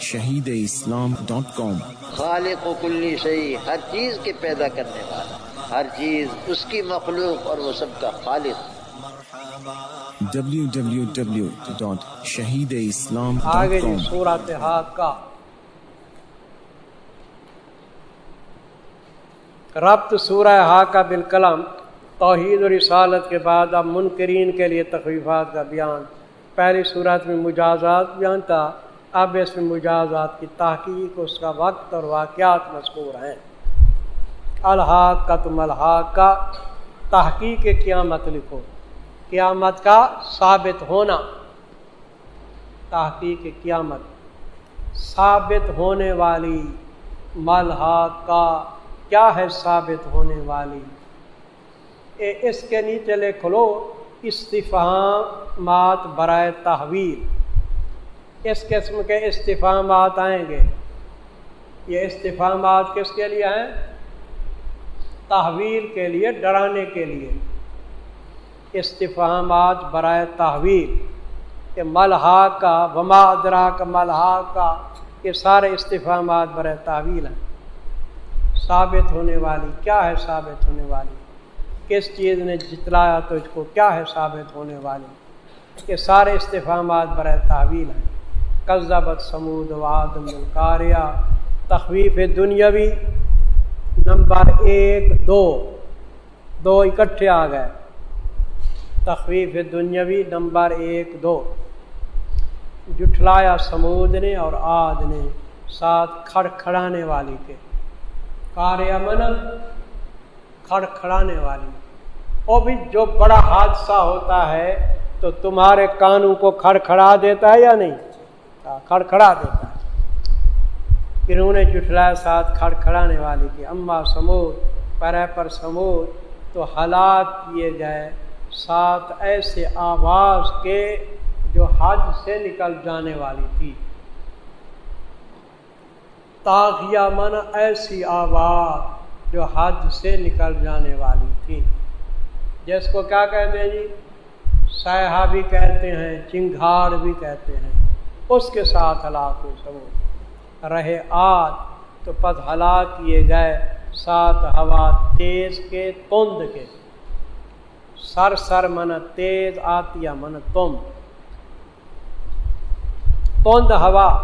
شہید اسلام ڈاٹ کام۔ خالق و کلی شہی ہر چیز کے پیدا کرنے والا ہر چیز اس کی مخلوق اور وہ سب کا خالق۔ شہید اسلام آگے جی سورت کا۔ ربط سورہ ہا کا بالکلم توحید و رسالت کے بعد اب منکرین کے لیے تخفیفات کا بیان۔ پہلی صورت میں مجازات بیان تھا۔ اب اس میں مجازات کی تحقیق، اس کا وقت اور واقعات مذکور ہیں۔ الحاق کا تم الحاق کا تحقیق قیامت لکھو۔ قیامت کا ثابت ہونا۔ تحقیق قیامت، ثابت ہونے والی ملحاق کا کیا ہے ثابت ہونے والی؟ اے اس کے نیچے لکھ لو استفامات برائے تحویل۔ اس قسم کے استفامات آئیں گے۔ یہ استفامات کس کے لیے ہیں؟ تحویل کے لیے، ڈرانے کے لیے۔ استفامات برائے تحویل۔ کہ ملحا کا، وما ادرا کا ملحا کا، یہ سارے استفامات برائے تحویل ہیں۔ ثابت ہونے والی، کیا ہے ثابت ہونے والی؟ کس چیز نے جتلایا تو اس کو؟ کیا ہے ثابت ہونے والی؟ یہ سارے استفامات برائے تحویل ہیں۔ قزبت سمود واد ملکاریہ تخویف دنیاوی۔ نمبر ایک، دو۔ دو اکٹھے آ گئے۔ تخویف دنیاوی، نمبر ایک، دو۔ جٹھلایا سمود نے اور آد نے، ساتھ کھڑ کھڑانے والی کے کار امن کھڑ کھڑانے والی۔ وہ بھی جو بڑا حادثہ ہوتا ہے تو تمہارے کانوں کو کھڑ کھڑا دیتا ہے یا نہیں؟ ہاں، کھڑ کھڑا دیتا۔ ہے پھر انہیں جٹھلایا ساتھ کھڑ کھڑانے والی کی اما سمود پر پر سمود تو ہلاک کیے گئے۔ سات ایسے آواز کے جو حج سے نکل جانے والی تھی۔ تاغیہ من ایسی آواز جو حج سے نکل جانے والی تھی۔ جس کو کیا کہتے ہیں جی؟ سیاح بھی کہتے ہیں چنگھاڑ بھی کہتے ہیں۔ اس کے ساتھ ہلاک ہو سب رہے آج تو پت ہلاک کیے گئے، سات ہوا تیز کے تند کے۔ سر سر من تیز، آتیا من تم تند ہوا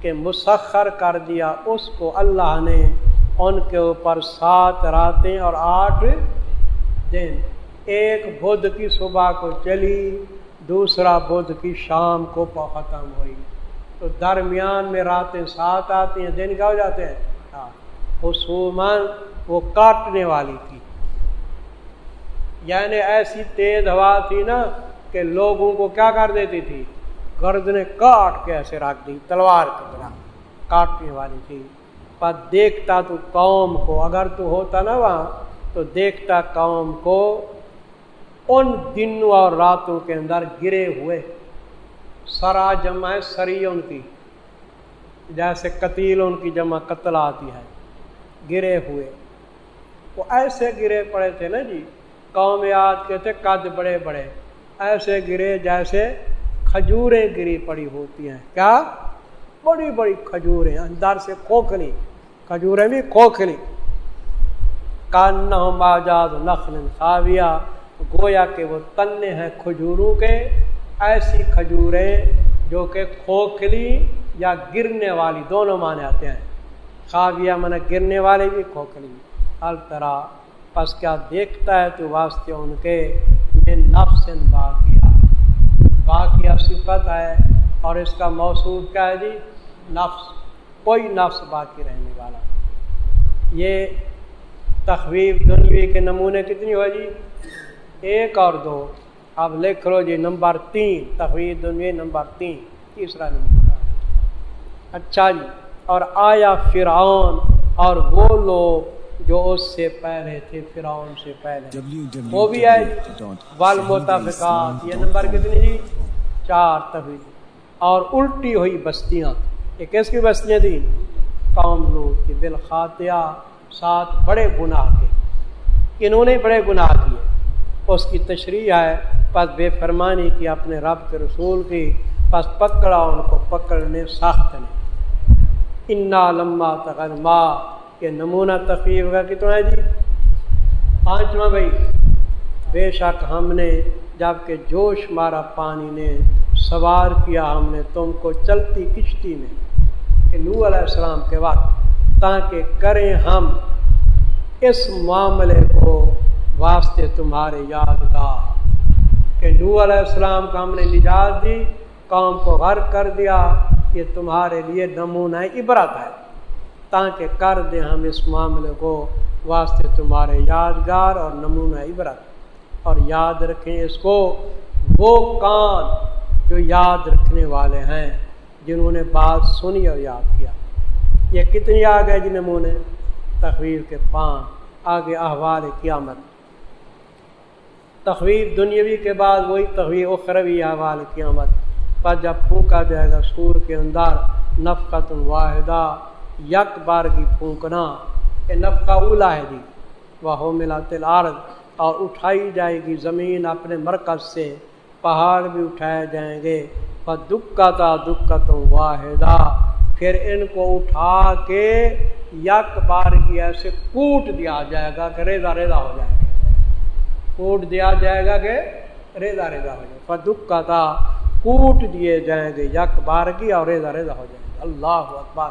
کے مسخر کر دیا اس کو اللہ نے۔ ان کے اوپر سات راتیں اور آٹھ دن۔ ایک بدھ کی صبح کو چلی۔ دوسرا بدھ کی شام کو ختم ہوئی۔ تو درمیان میں راتیں سات آتی ہیں، دن کیا ہو جاتے ہیں؟ ہاں، خصوماً وہ کاٹنے والی تھی۔ یعنی ایسی تیز ہوا تھی نا کہ لوگوں کو کیا کر دیتی تھی؟ گردنے کاٹ کے ایسے رکھ دی، تلوار کی طرح کاٹنے والی تھی۔ پر دیکھتا تو قوم کو، اگر تو ہوتا نا وہاں، تو دیکھتا قوم کو ان دنوں اور راتوں کے اندر گرے ہوئے۔ سرا جمع ہے، سری ان کی۔ جیسے قتیل ان کی جمع قتل آتی ہے۔ گرے ہوئے۔ وہ ایسے گرے پڑے تھے نا جی قوم یاد کے تھے، قد بڑے بڑے۔ ایسے گرے جیسے کھجوریں گری پڑی ہوتی ہیں۔ کیا؟ بڑی بڑی کھجوریں، اندر سے کھوکھلی۔ کھجوریں بھی کھوکھلی۔ کان نخل خاویہ گویا کہ وہ تنے ہیں کھجوروں کے، ایسی کھجوریں جو کہ کھوکھلی یا گرنے والی دونوں مانے آتے ہیں۔ خاویہ من گرنے والے بھی، کھوکھلی ہر طرح، پس کیا دیکھتا ہے تو واسطے ان کے یہ نفس باقیہ۔ باقیہ صفت ہے اور اس کا موصول کیا ہے جی؟ نفس، کوئی نفس باقی رہنے والا۔ یہ تخویف دنوی کے نمونے کتنی ہو جی؟ ایک اور دو۔ اب لکھ لو جی نمبر تین تخویف دنوی نمبر تین، تیسرا نمبر۔ اچھا جی اور آیا فرعون، اور وہ لوگ جو اس سے پہلے تھے، فرعون سے پہلے۔ وہ بھی ہے والمتفقات، یہ نمبر کتنی جی؟ چار تفید اور الٹی ہوئی بستیاں۔ یہ کس کی بستیاں تھیں؟ قوم لوگ کی۔ بالخاتیہ ساتھ بڑے گناہ کے۔ انہوں نے بڑے گناہ کیے۔ اس کی تشریح ہے پس بے فرمانی کی اپنے رب کے رسول کی، پس پکڑا ان کو پکڑنے سخت نے۔ انا لمبا تغن یہ نمونہ تقریب کا کتنا ہے جی؟ پانچواں بھائی۔ بے شک ہم نے جبکہ جوش مارا پانی نے سوار کیا، ہم نے تم کو چلتی کشتی میں۔ کہ نو علیہ السلام کے وقت، تاکہ کریں ہم اس معاملے کو واسطے تمہارے یادگار۔ کہ نو علیہ السلام کو ہم نے نجات دی، قوم کو غرق کر دیا، یہ تمہارے لیے نمونہ عبرت ہے۔ تاکہ کر دیں ہم اس معاملے کو واسطے تمہارے یادگار اور نمونہ عبرت۔ اور یاد رکھیں اس کو، وہ کان جو یاد رکھنے والے ہیں، جنہوں نے بات سنی اور یاد کیا۔ یہ کتنی آ گئے جی نمونے تخویر کے پانچ آگے احوال قیامت۔ تخویر دنیاوی کے بعد وہی تخویر اخروی احوال قیامت پر جب پھونکا جائے گا سور کے اندر نفقت واحدہ، یک بار کی پھونکنا یہ نفقہ اولا ہے جی وہ ہو ملا تلارت اور اٹھائی جائے گی زمین اپنے مرکز سے، پہاڑ بھی اٹھائے جائیں گے پر دکتا دکت واحدہ۔ پھر ان کو اٹھا کے یک بار کی ایسے کوٹ دیا جائے گا کہ ریزا ریزا ہو جائے۔ گا کوٹ دیا جائے گا کہ ریزا ریزا ہو جائے۔ گا پر دکتا کوٹ دیے جائیں گے، یک بارگی اور ریزا ریزا ہو جائیں گے۔ اللہ اکبر۔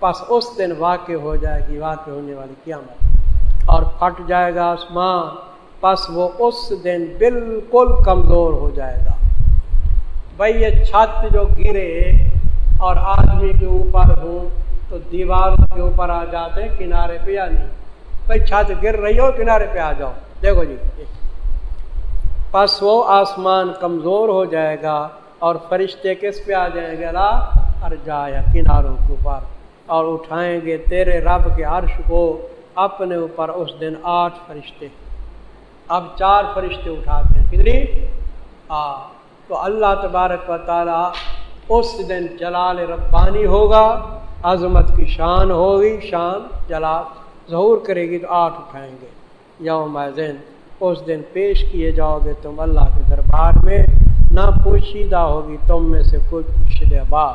پس اس دن واقع ہو جائے گی، واقع ہونے والی قیامت۔ اور پھٹ جائے گا آسمان۔ پس وہ اس دن بالکل کمزور ہو جائے گا۔ بھائی یہ چھت جو گرے اور آدمی کے اوپر ہوں، تو دیواروں کے اوپر آ جاتے ہیں، کنارے پہ یا نہیں؟ بھائی چھت گر رہی ہو، کنارے پہ آ جاؤ۔ دیکھو جی پس وہ آسمان کمزور ہو جائے گا اور فرشتے کس پہ آ جائیں گے؟ اللہ ار جایا کناروں کے اوپر۔ اور اٹھائیں گے تیرے رب کے عرش کو اپنے اوپر اس دن آٹھ فرشتے۔ اب چار فرشتے اٹھاتے ہیں۔ کتنی؟ آ، تو اللہ تبارک و تعالیٰ اس دن جلال ربانی ہوگا، عظمت کی شان ہوگی، شان جلال ظہور کرے گی تو آٹھ اٹھائیں گے۔ یوم دن اس دن پیش کیے جاؤ گے تم اللہ کے دربار میں۔ نہ پوشیدہ ہوگی تم میں سے کوئی پوشیدہ بات۔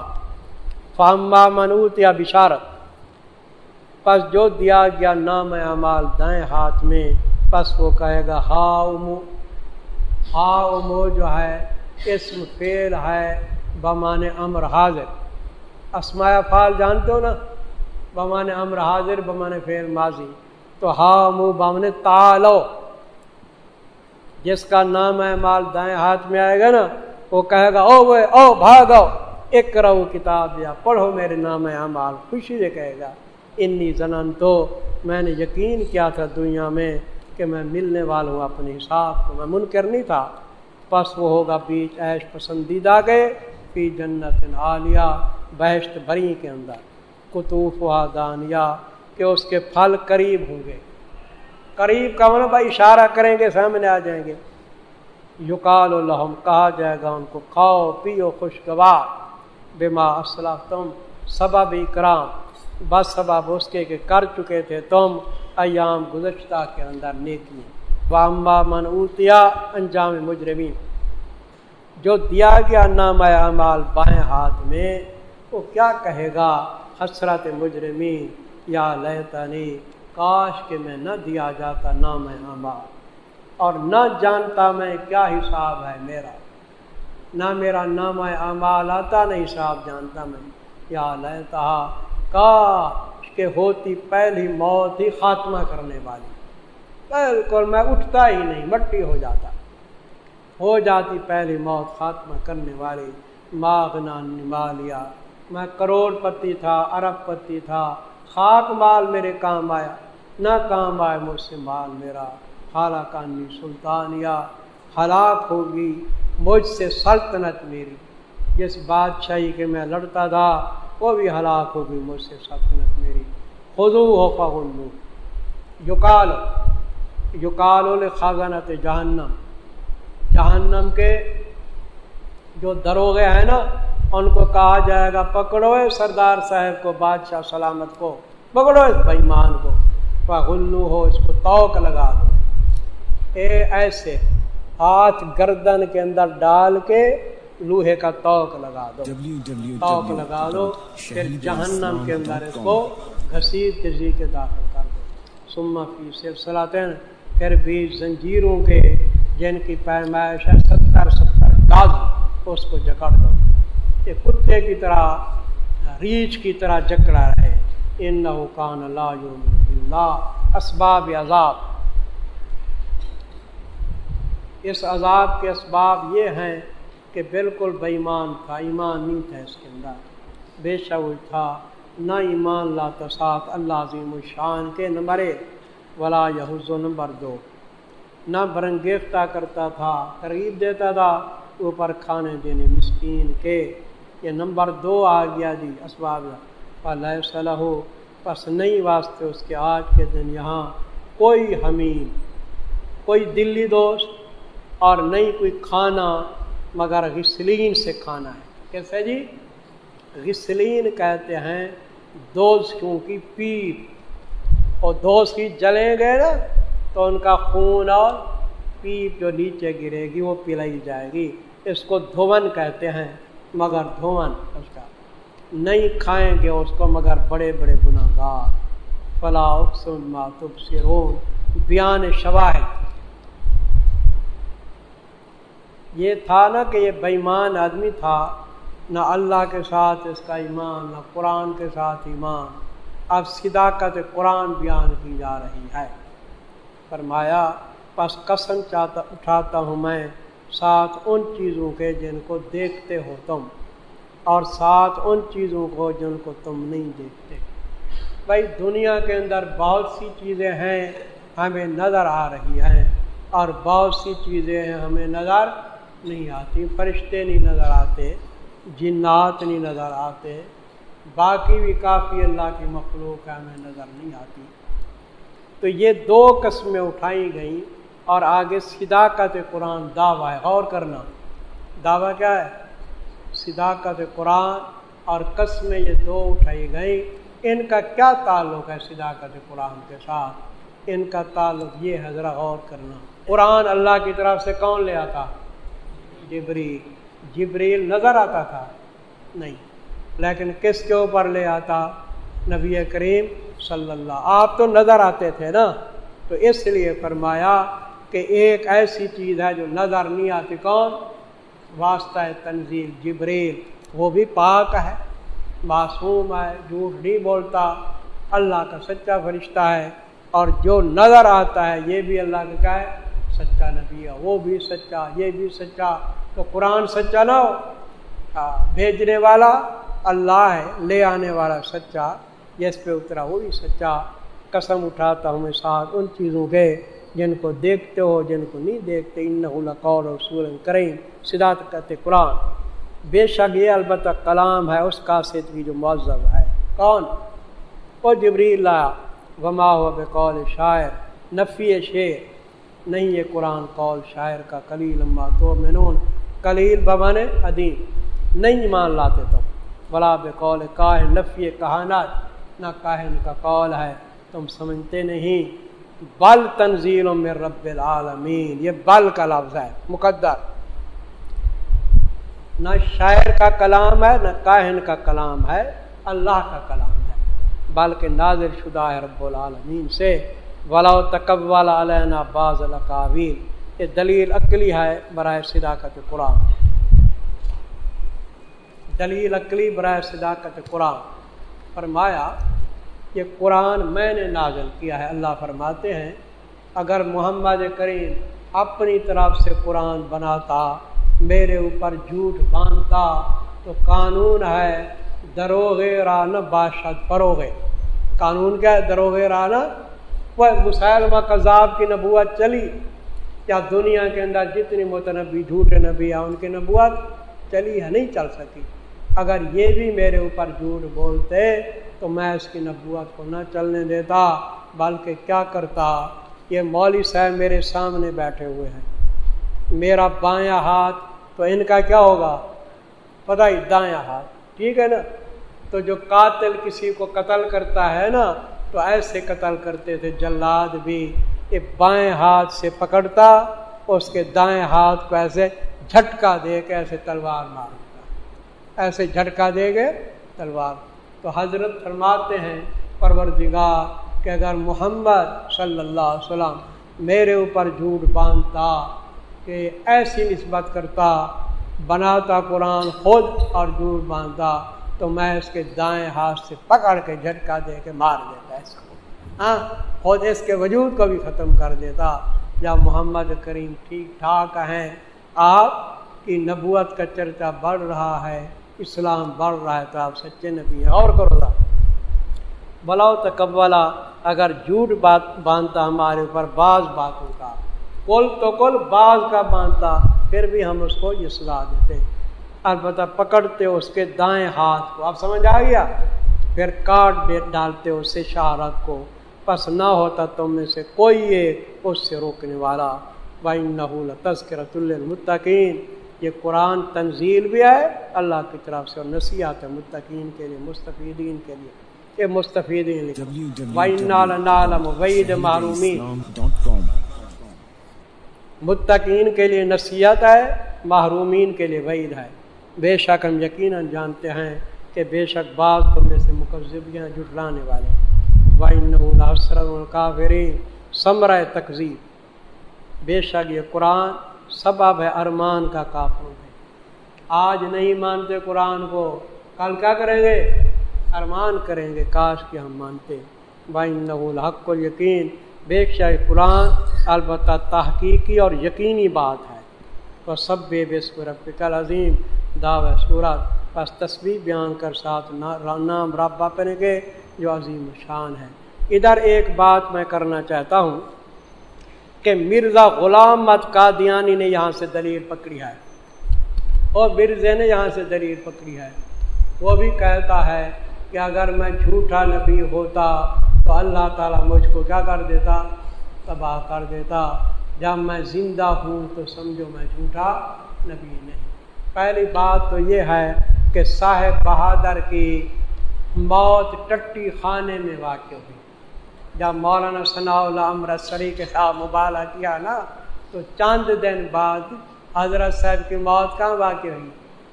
فہما منوت یا بشارت پس جو دیا گیا نام اعمال دائیں ہاتھ میں، پس وہ کہے گا، ہا امو ہا امو جو ہے، اسم فیل ہے، بمان امر حاضر۔ اسمایا فال جانتے ہو نا؟ بمان امر حاضر، بمان فیل ماضی۔ تو ہا امو بامن تالو۔ جس کا نام ہے مال دائیں ہاتھ میں آئے گا نا، وہ کہے گا، او وہ او بھاگو ایک کرو کتاب، یا پڑھو میرے نام ہے مال خوشی سے کہے گا، انی زنان تو میں نے یقین کیا تھا دنیا میں کہ میں ملنے والا ہوں اپنے حساب کو، میں منکر نہیں تھا۔ پس وہ ہوگا بیچ ایش پسندیدہ گئے پی جنت عالیہ، بہشت بری کے اندر۔ قطوف و دانیہ، کہ اس کے پھل قریب ہوں گے۔ قریب کا مطلب بھائی اشارہ کریں گے، سامنے آ جائیں گے۔ یقال الحم کہا جائے گا ان کو، کھاؤ، پیو، خوشگوار۔ بما اسلح تم سبب اکرام۔ بس سبب اس کے کہ کر چکے تھے تم ایام گزشتہ کے اندر نیکی وامبا من اوتیا انجام مجرمین۔ جو دیا گیا نام اعمال بائیں ہاتھ میں، وہ کیا کہے گا؟ حسرت مجرمین، یا لہتنی کاش کہ میں نہ دیا جاتا، نہ میں ہمار اور نہ جانتا میں کیا حساب ہے میرا۔ نہ میرا نام اعمال آتا، نہ حساب جانتا میں۔ یا لیتا، کاش کہ ہوتی پہلی موت ہی خاتمہ کرنے والی۔ بالکل میں اٹھتا ہی نہیں، مٹی ہو جاتا۔ ہو جاتی پہلی موت خاتمہ کرنے والی۔ ماغنا نما لیا میں کروڑ پتی تھا، ارب پتی تھا۔ خاک مال میرے کام آیا۔ نہ کام آئے مجھ سے مال میرا خالہ کانی سلطانیہ ہلاک ہوگی، مجھ سے سلطنت میری۔ جس بادشاہی کے میں لڑتا تھا، وہ بھی ہلاک ہوگی، مجھ سے سلطنت میری۔ خزو ہو پگلو یوکال یوکال خاگنت جہنم۔ جہنم کے جو دروغے ہیں نا، ان کو کہا جائے گا، پکڑو سردار صاحب کو، بادشاہ سلامت کو، پکڑو بھائیمان کو۔ غلو ہو اس کو توک لگا دو۔ اے ایسے ہاتھ گردن کے اندر ڈال کے لوہے کا توق لگا دو۔ توق لگا دو پھر جہنم کے اندر اس کو گھسیٹ تجی کے داخل کر دو۔ سما فی سلسلہ پھر بھی زنجیروں کے جن کی پیمائش ہے ستر ستر گز اس کو جکڑ دو۔ یہ کتے کی طرح ریچھ کی طرح جکڑا رہے۔ ان نہ کان اللہ اسباب عذاب۔ اس عذاب کے اسباب یہ ہیں کہ بالکل بے ایمان تھا، ایمان نہیں تھا اس کے اندر۔ بے شعور تھا، نہ ایمان لاتا ساتھ، اللہ عظیم الشان کے نمبر ایک۔ ولا یحز و نمبر دو۔ نہ برنگیفتہ کرتا تھا، ترغیب دیتا تھا، اوپر کھانے دینے مسکین کے۔ یہ نمبر دو آ گیا جی اسباب۔ اللہ صلاح ہو بس نہیں واسطے اس کے آج کے دن یہاں کوئی حمید کوئی دلی دوست اور نہیں کوئی کھانا، مگر غسلین سے کھانا ہے۔ کیسے جی؟ غسلین کہتے ہیں دوستوں کی پیپ۔ اور دوست کی جلیں گے نا، تو ان کا خون اور پیپ جو نیچے گرے گی وہ پلائی جائے گی۔ اس کو دھون کہتے ہیں، مگر دھون اس کا۔ نہیں کھائیں گے اس کو مگر بڑے بڑے گناہ گار فلاں اکسن ماتب بیان شواہد۔ یہ تھا نا کہ یہ بےمان آدمی تھا۔ نہ اللہ کے ساتھ اس کا ایمان، نہ قرآن کے ساتھ ایمان۔ اب صداقت قرآن بیان کی جا رہی ہے۔ فرمایا بس قسم چاہتا، اٹھاتا ہوں میں ساتھ ان چیزوں کے جن کو دیکھتے ہو تم۔ اور ساتھ ان چیزوں کو جن کو تم نہیں دیکھتے۔ بھائی، دنیا کے اندر بہت سی چیزیں ہیں ہمیں نظر آ رہی ہیں اور بہت سی چیزیں ہیں ہمیں نظر نہیں آتی۔ فرشتے نہیں نظر آتے، جنات نہیں نظر آتے، باقی بھی کافی اللہ کی مخلوق ہے ہمیں نظر نہیں آتی۔ تو یہ دو قسمیں اٹھائی گئیں اور آگے صداقت قرآن دعویٰ ہے۔ غور کرنا، دعویٰ کیا ہے؟ صداقت قرآن اور قسمیں یہ دو اٹھائی گئیں۔ ان کا کیا تعلق ہے صداقت قرآن کے ساتھ؟ ان کا تعلق یہ حضرت غور کرنا۔ قرآن اللہ کی طرف سے کون لے آتا؟ جبریل۔ جبریل نظر آتا تھا؟ نہیں۔ لیکن کس کے اوپر لے آتا؟ نبی کریم صلی اللہ۔ آپ تو نظر آتے تھے نا؟ تو اس لیے فرمایا کہ ایک ایسی چیز ہے جو نظر نہیں آتی۔ کون؟ واسطہ تنظیم جبریل، وہ بھی پاک ہے۔ معصوم ہے، جھوٹ نہیں بولتا۔ اللہ کا سچا فرشتہ ہے۔ اور جو نظر آتا ہے، یہ بھی اللہ کا کیا ہے؟ سچا نبی ہے۔ وہ بھی سچا، یہ بھی سچا۔ تو قرآن سچا نہ ہو۔ بھیجنے والا اللہ ہے، لے آنے والا سچا۔ جس پہ اترا، وہ بھی سچا۔ قسم اٹھاتا ہوں میں ساتھ ان چیزوں کے۔ جن کو دیکھتے ہو، جن کو نہیں دیکھتے ان قول اور سورن کریں کہتے قرآن۔ بے شک یہ البتہ کلام ہے، اس کا کی جو معذب ہے۔ کون؟ او جبری اللہ وما ہو بے قول شاعر، نفی شعر۔ نہیں، یہ قرآن قول شاعر کا کلیل لمبا تو مینون کلیل ببن ادیم نہیں مان لاتے تم۔ بلا بے قول نفی کہانات۔ نہ کاہن کا قول ہے۔ تم سمجھتے نہیں۔ بل تنزیل میں رب العالمین، یہ بل کا لفظ ہے، مقدر۔ نہ شاعر کا کلام ہے، نہ کاہن کا کلام ہے، اللہ کا کلام ہے، بلکہ نازل شدہ ہے رب العالمین سے۔ ولا تکب والا علیہ باز القاویل یہ دلیل عقلی ہے برائے صداقت قرآن۔ دلیل عقلی برائے صداقت قرآن۔ فرمایا یہ قرآن میں نے نازل کیا ہے۔ اللہ فرماتے ہیں، اگر محمد کریم اپنی طرف سے قرآن بناتا، میرے اوپر جھوٹ باندھتا، تو قانون ہے دروغ ران بادشاہ فروغ۔ قانون کیا ہے؟ دروغ رانا۔ وہ مسلمہ کذاب کی نبوت چلی، کیا دنیا کے اندر جتنی متنبی جھوٹے نبی ہیں، ان کی نبوت چلی ہے نہیں چل سکی؟ اگر یہ بھی میرے اوپر جھوٹ بولتے تو میں اس کی نبوت کو نہ چلنے دیتا، بلکہ کیا کرتا؟ یہ مولوی صاحب میرے سامنے بیٹھے ہوئے ہیں۔ میرا بایاں ہاتھ، تو ان کا کیا ہوگا؟ پتہ ہی، دایاں ہاتھ۔ ٹھیک ہے نا؟ تو جو قاتل کسی کو قتل کرتا ہے نا، تو ایسے قتل کرتے تھے۔ جلاد بھی یہ بائیں ہاتھ سے پکڑتا، اس کے دائیں ہاتھ کو ایسے جھٹکا دے کے ایسے تلوار مار دیتا۔ ایسے جھٹکا دے گے تلوار۔ تو حضرت فرماتے ہیں، پروردگار، کہ اگر محمد صلی اللہ علیہ وسلم میرے اوپر جھوٹ باندھتا، کہ ایسی نسبت کرتا، بناتا قرآن خود اور جھوٹ باندھتا، تو میں اس کے دائیں ہاتھ سے پکڑ کے جھٹکا دے کے مار دیتا اس کو ہاں خود اس کے وجود کو بھی ختم کر دیتا۔ جب محمد کریم ٹھیک ٹھاک ہیں، آپ کی نبوت کا چرچا بڑھ رہا ہے۔ اسلام بڑھ رہا ہے تو آپ سچے نبی ہیں۔ اور کرو گا بلاؤ تکبلا، اگر جھوٹ بات باندھتا ہمارے اوپر بعض باتوں کا کل تو کل بعض کا باندھتا، پھر بھی ہم اس کو یہ سلا دیتے البتہ پکڑتے اس کے دائیں ہاتھ کو، آپ سمجھ آ گیا؟ پھر کاٹ ڈالتے اس سے شہرت کو۔ پس نہ ہوتا تم میں سے کوئی ایک، اس سے روکنے والا۔ بھائی نحول تذکرۃ المتقین یہ قرآن تنزیل بھی ہے اللہ کی طرف سے اور نصیحت ہے متقین کے لیے مستفیدین کے لیے یہ مستفیدین متقین کے لیے نصیحت ہے محرومین کے لیے وعید ہے۔ بے شک ہم یقیناً جانتے ہیں کہ بے شک بعض میں سے مقزبیاں جٹلانے والے وائن حسرت القافرین ثمر تقزیب بے شک یہ قرآن سبب ہے ارمان کا کافر ہے۔ آج نہیں مانتے قرآن کو، کل کیا کریں گے؟ ارمان کریں گے، کاش کہ ہم مانتے۔ بھائی نغول حق و یقین بے شک قرآن، البتہ تحقیقی اور یقینی بات ہے۔ وہ سب بے بے رب کل عظیم دعو صورت بس تصویر بیان کر ساتھ نام رابع پڑیں گے جو عظیم شان ہے۔ ادھر ایک بات میں کرنا چاہتا ہوں۔ کہ مرزا غلام مت قادیانی نے یہاں سے دلیل پکڑی ہے اور مرزے نے یہاں سے دلیل پکڑی ہے۔ وہ بھی کہتا ہے کہ اگر میں جھوٹا نبی ہوتا تو اللہ تعالیٰ مجھ کو کیا کر دیتا؟ تباہ کر دیتا۔ جب میں زندہ ہوں تو سمجھو میں جھوٹا نبی نہیں۔ پہلی بات تو یہ ہے کہ صاحب بہادر کی موت ٹٹی خانے میں واقع ہوئی۔ جب مولانا ثناء اللہ امرتسری کے ساتھ مبالہ کیا نا، تو چاند دن بعد حضرت صاحب کی موت کہاں واقع ہوئی؟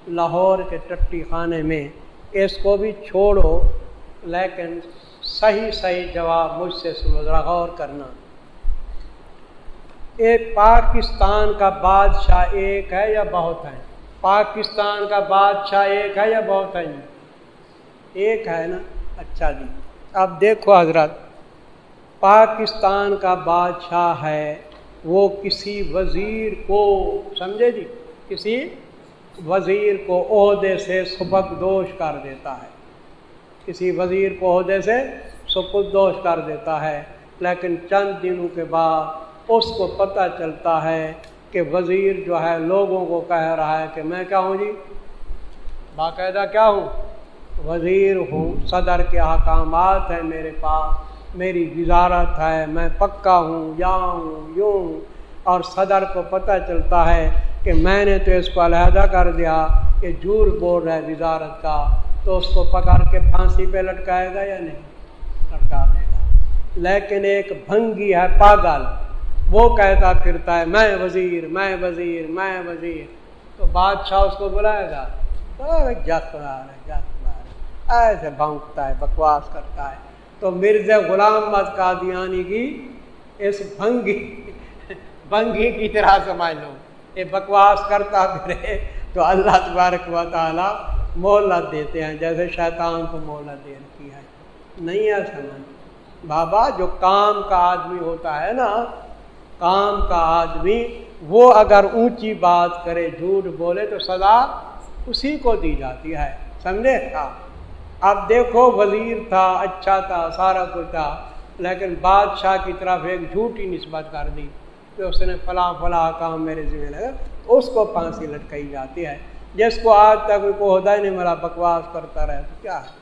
لاہور کے ٹٹی خانے میں۔ اس کو بھی چھوڑو، لیکن صحیح صحیح جواب مجھ سے غور کرنا۔ ایک پاکستان کا بادشاہ ایک ہے یا بہت ہے؟ پاکستان کا بادشاہ ایک ہے یا بہت ہے؟ ایک ہے نا؟ اچھا جی۔ اب دیکھو حضرت پاکستان کا بادشاہ ہے، وہ کسی وزیر کو، سمجھے جی؟ کسی وزیر کو عہدے سے سبق دوش کر دیتا ہے۔ کسی وزیر کو عہدے سے سبق دوش کر دیتا ہے، لیکن چند دنوں کے بعد اس کو پتہ چلتا ہے کہ وزیر جو ہے لوگوں کو کہہ رہا ہے کہ میں کیا ہوں جی؟ باقاعدہ کیا ہوں؟ وزیر ہوں، صدر کے احکامات ہیں میرے پاس۔ میری وزارت ہے، میں پکا ہوں یا ہوں یوں۔ ہوں اور صدر کو پتہ چلتا ہے کہ میں نے تو اس کو علیحدہ کر دیا کہ جھوٹ بول رہا ہے وزارت کا۔ تو اس کو پکڑ کے پھانسی پہ لٹکائے گا یا نہیں؟ لٹکا دے گا۔ لیکن ایک بھنگی ہے، پاگل۔ وہ کہتا پھرتا ہے، میں وزیر میں وزیر میں وزیر۔ تو بادشاہ اس کو بلائے گا۔ ایسے بھونکتا ہے، بکواس کرتا ہے۔ تو مرزا غلام مد قادیانی کی اس بھنگی بھنگی کی طرح سمجھ لو یہ بکواس کرتا پھرے تو اللہ تبارک و تعالیٰ مہلت دیتے ہیں، جیسے شیطان کو مہلت دے رکھی ہے۔ نہیں ہے سمجھ۔ بابا، جو کام کا آدمی ہوتا ہے نا، کام کا آدمی، وہ اگر اونچی بات کرے، جھوٹ بولے، تو سزا اسی کو دی جاتی ہے۔ سمجھے؟ ہاں۔ اب دیکھو وزیر تھا اچھا تھا، سارا کچھ تھا، لیکن بادشاہ کی طرف ایک جھوٹی نسبت کر دی کہ اس نے فلاں فلاں کام میرے ذمہ لگا، اس کو پھانسی لٹکائی جاتی ہے۔ جس کو آج تک کوئی عہدہ نہیں ملا، بکواس کرتا رہے تو کیا ہے؟